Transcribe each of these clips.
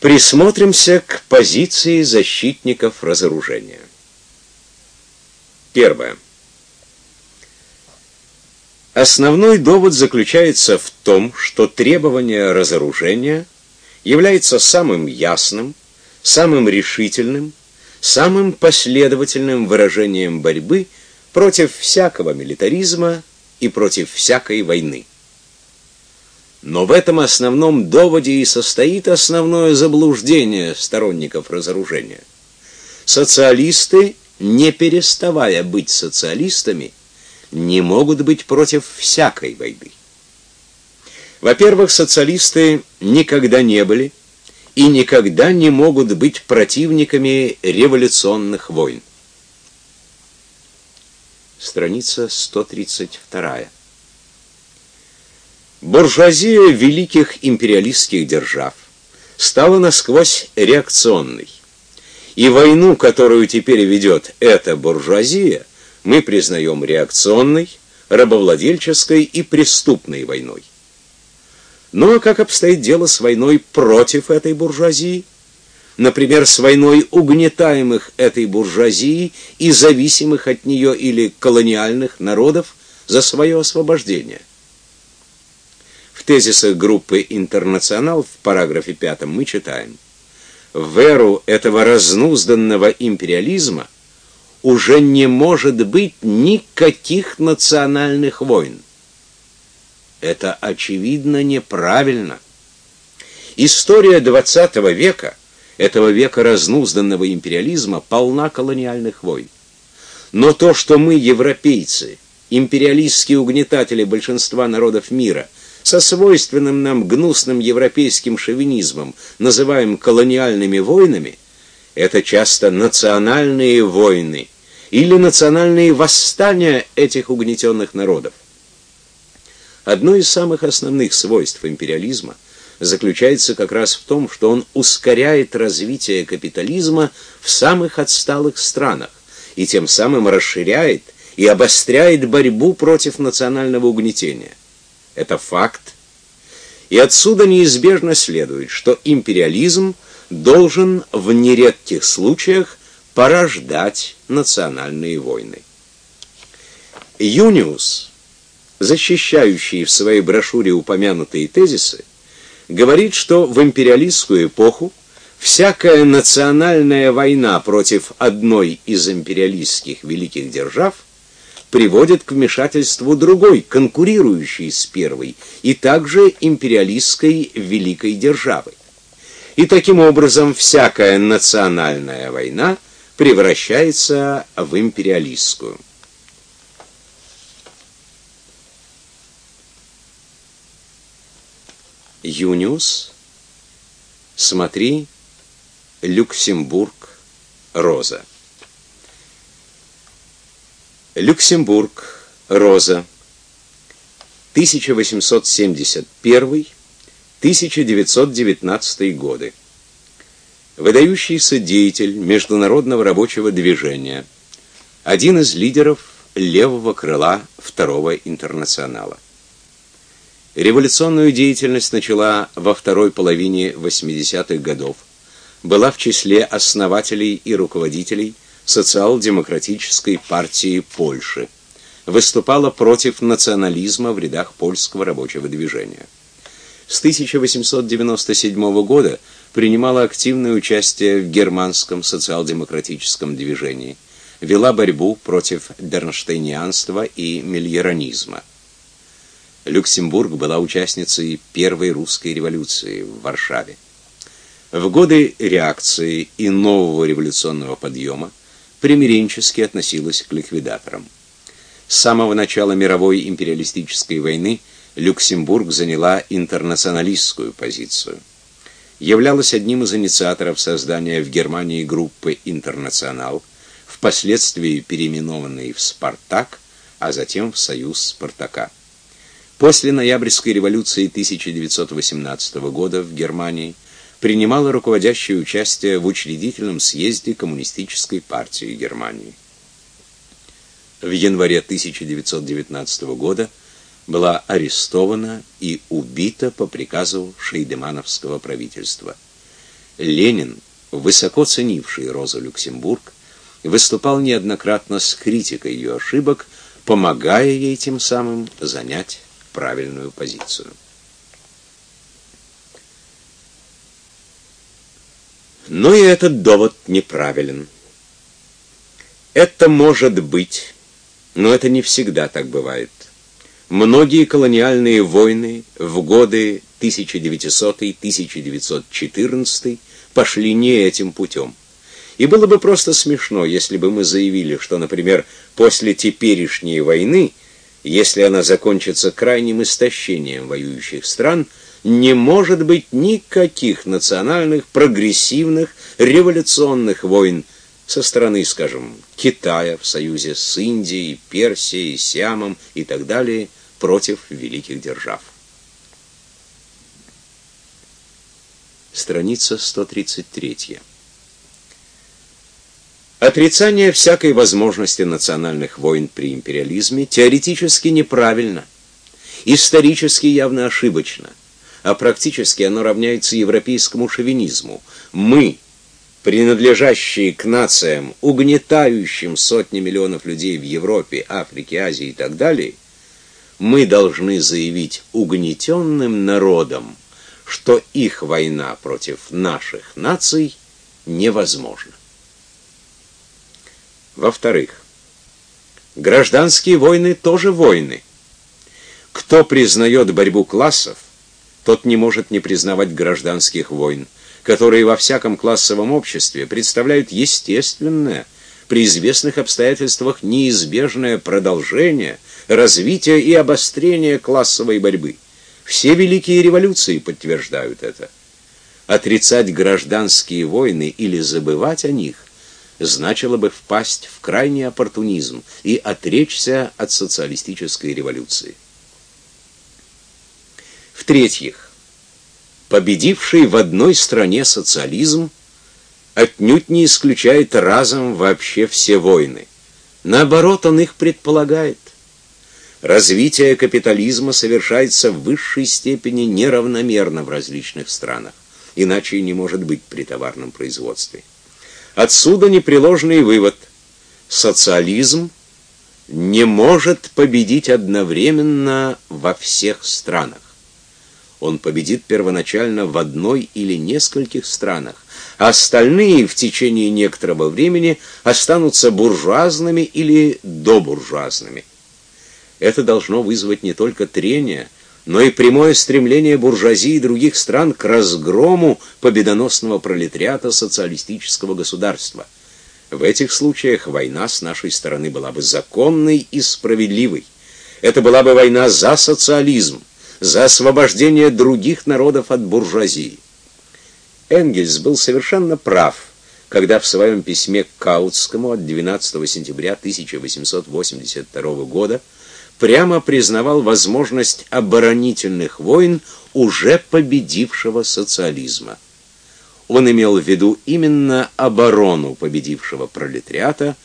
Присмотримся к позиции защитников разоружения. Первое. Основной довод заключается в том, что требование разоружения является самым ясным, самым решительным, самым последовательным выражением борьбы против всякого милитаризма и против всякой войны. Но в этом основном доводе и состоит основное заблуждение сторонников разоружения. Социалисты, не переставая быть социалистами, не могут быть против всякой войны. Во-первых, социалисты никогда не были и никогда не могут быть противниками революционных войн. Страница 132. Буржуазия великих империалистских держав стала насквозь реакционной. И войну, которую теперь ведет эта буржуазия, мы признаем реакционной, рабовладельческой и преступной войной. Но как обстоит дело с войной против этой буржуазии? Например, с войной угнетаемых этой буржуазии и зависимых от нее или колониальных народов за свое освобождение тезисах группы «Интернационал» в параграфе 5 мы читаем «В эру этого разнузданного империализма уже не может быть никаких национальных войн». Это очевидно неправильно. История XX века, этого века разнузданного империализма, полна колониальных войн. Но то, что мы, европейцы, империалистские угнетатели большинства народов мира – со свойственным нам гнусным европейским шовинизмом называем колониальными войнами, это часто национальные войны или национальные восстания этих угнетенных народов. Одно из самых основных свойств империализма заключается как раз в том, что он ускоряет развитие капитализма в самых отсталых странах и тем самым расширяет и обостряет борьбу против национального угнетения. Это факт. И отсюда неизбежно следует, что империализм должен в нередких случаях порождать национальные войны. Юниус, защищающий в своей брошюре упомянутые тезисы, говорит, что в империалистскую эпоху всякая национальная война против одной из империалистских великих держав – приводит к вмешательству другой, конкурирующей с первой, и также империалистской великой державы. И таким образом всякая национальная война превращается в империалистскую. Юниус, смотри, Люксембург, Роза. Люксембург, Роза, 1871-1919 годы. Выдающийся деятель международного рабочего движения, один из лидеров левого крыла Второго интернационала. Революционную деятельность начала во второй половине 80-х годов. Была в числе основателей и руководителей социал-демократической партии Польши. Выступала против национализма в рядах польского рабочего движения. С 1897 года принимала активное участие в германском социал-демократическом движении. Вела борьбу против бернштейнианства и мильеронизма. Люксембург была участницей первой русской революции в Варшаве. В годы реакции и нового революционного подъема примиренчески относилась к ликвидаторам. С самого начала мировой империалистической войны Люксембург заняла интернационалистскую позицию. Являлась одним из инициаторов создания в Германии группы «Интернационал», впоследствии переименованной в «Спартак», а затем в «Союз Спартака». После ноябрьской революции 1918 года в Германии – принимала руководящее участие в учредительном съезде Коммунистической партии Германии. В январе 1919 года была арестована и убита по приказу шейдемановского правительства. Ленин, высоко ценивший Розу Люксембург, выступал неоднократно с критикой ее ошибок, помогая ей тем самым занять правильную позицию. Но и этот довод неправилен. Это может быть, но это не всегда так бывает. Многие колониальные войны в годы 1900-1914 пошли не этим путем. И было бы просто смешно, если бы мы заявили, что, например, после теперешней войны, если она закончится крайним истощением воюющих стран, не может быть никаких национальных, прогрессивных, революционных войн со стороны, скажем, Китая в союзе с Индией, Персией, Сиамом и так далее против великих держав. Страница 133. Отрицание всякой возможности национальных войн при империализме теоретически неправильно, исторически явно ошибочно, а практически оно равняется европейскому шовинизму. Мы, принадлежащие к нациям, угнетающим сотни миллионов людей в Европе, Африке, Азии и так далее, мы должны заявить угнетенным народам, что их война против наших наций невозможна. Во-вторых, гражданские войны тоже войны. Кто признает борьбу классов, тот не может не признавать гражданских войн, которые во всяком классовом обществе представляют естественное, при известных обстоятельствах неизбежное продолжение, развитие и обострение классовой борьбы. Все великие революции подтверждают это. Отрицать гражданские войны или забывать о них значило бы впасть в крайний оппортунизм и отречься от социалистической революции. В-третьих, победивший в одной стране социализм отнюдь не исключает разом вообще все войны. Наоборот, он их предполагает. Развитие капитализма совершается в высшей степени неравномерно в различных странах, иначе и не может быть при товарном производстве. Отсюда непреложный вывод: социализм не может победить одновременно во всех странах. Он победит первоначально в одной или нескольких странах, а остальные в течение некоторого времени останутся буржуазными или добуржуазными. Это должно вызвать не только трение, но и прямое стремление буржуазии других стран к разгрому победоносного пролетариата социалистического государства. В этих случаях война с нашей стороны была бы законной и справедливой. Это была бы война за социализм, за освобождение других народов от буржуазии. Энгельс был совершенно прав, когда в своем письме к Каутскому от 12 сентября 1882 года прямо признавал возможность оборонительных войн уже победившего социализма. Он имел в виду именно оборону победившего пролетариата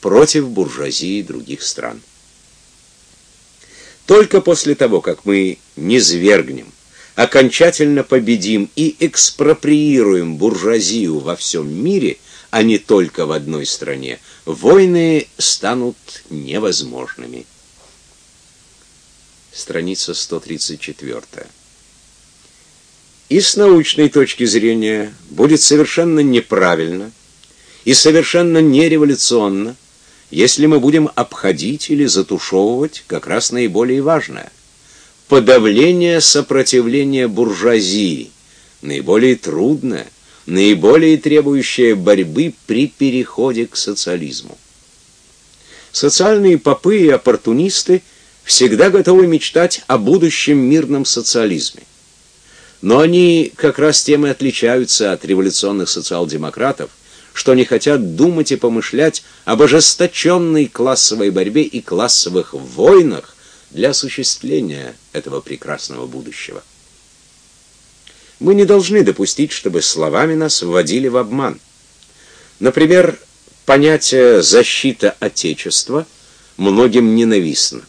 против буржуазии других стран. Только после того, как мы низвергнем, окончательно победим и экспроприируем буржуазию во всем мире, а не только в одной стране, войны станут невозможными страница 134. И с научной точки зрения будет совершенно неправильно и совершенно нереволюционно, если мы будем обходить или затушевывать как раз наиболее важное подавление сопротивления буржуазии, наиболее трудное, наиболее требующее борьбы при переходе к социализму. Социальные попы и оппортунисты всегда готовы мечтать о будущем мирном социализме. Но они как раз тем и отличаются от революционных социал-демократов, что не хотят думать и помышлять об ожесточенной классовой борьбе и классовых войнах для осуществления этого прекрасного будущего. Мы не должны допустить, чтобы словами нас вводили в обман. Например, понятие защита отечества многим ненавистно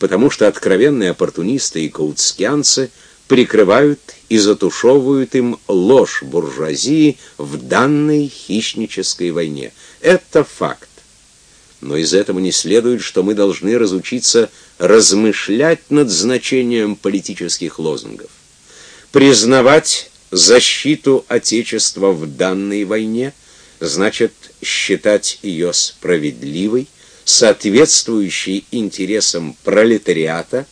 потому что откровенные оппортунисты и каутскианцы прикрывают и затушевывают им ложь буржуазии в данной хищнической войне. Это факт. Но из этого не следует, что мы должны разучиться размышлять над значением политических лозунгов, признавать защиту отечества в данной войне значит считать ее справедливой, соответствующей интересам пролетариата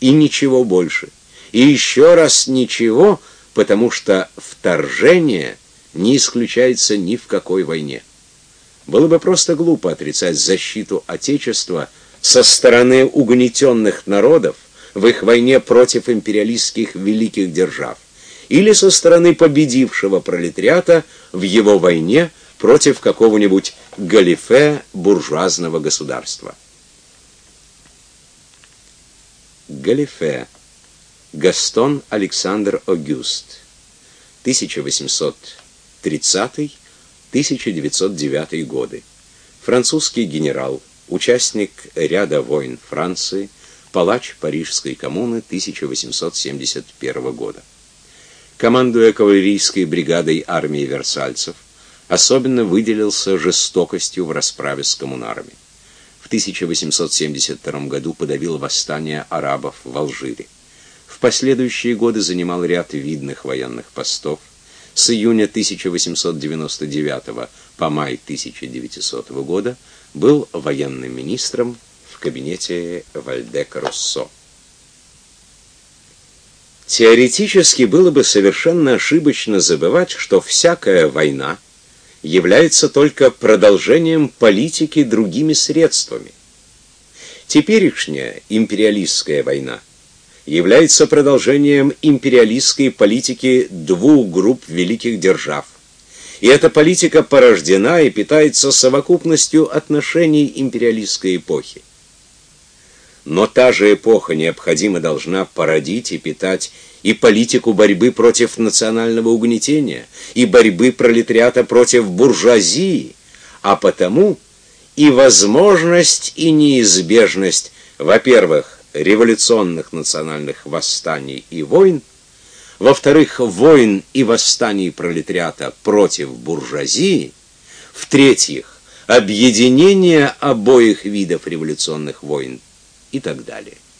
и ничего больше. И еще раз ничего, потому что вторжение не исключается ни в какой войне. Было бы просто глупо отрицать защиту Отечества со стороны угнетенных народов в их войне против империалистских великих держав или со стороны победившего пролетариата в его войне против какого-нибудь галифе буржуазного государства. Галифе Гастон Александр Огюст 1830 1909 годы. Французский генерал, участник ряда войн Франции, палач Парижской коммуны 1871 года. Командуя кавалерийской бригадой армии версальцев, особенно выделился жестокостью в расправе с коммунарами. В 1872 году подавил восстание арабов в Алжире. В последующие годы занимал ряд видных военных постов, с июня 1899 по май 1900 года был военным министром в кабинете Вальдека-Руссо. Теоретически было бы совершенно ошибочно забывать, что всякая война является только продолжением политики другими средствами. Теперешняя империалистская война является продолжением империалистской политики двух групп великих держав. И эта политика порождена и питается совокупностью отношений империалистской эпохи. Но та же эпоха необходимо должна породить и питать и политику борьбы против национального угнетения, и борьбы пролетариата против буржуазии, а потому и возможность, и неизбежность, во-первых, революционных национальных восстаний и войн, во-вторых, войн и восстаний пролетариата против буржуазии, в-третьих, объединение обоих видов революционных войн и так далее.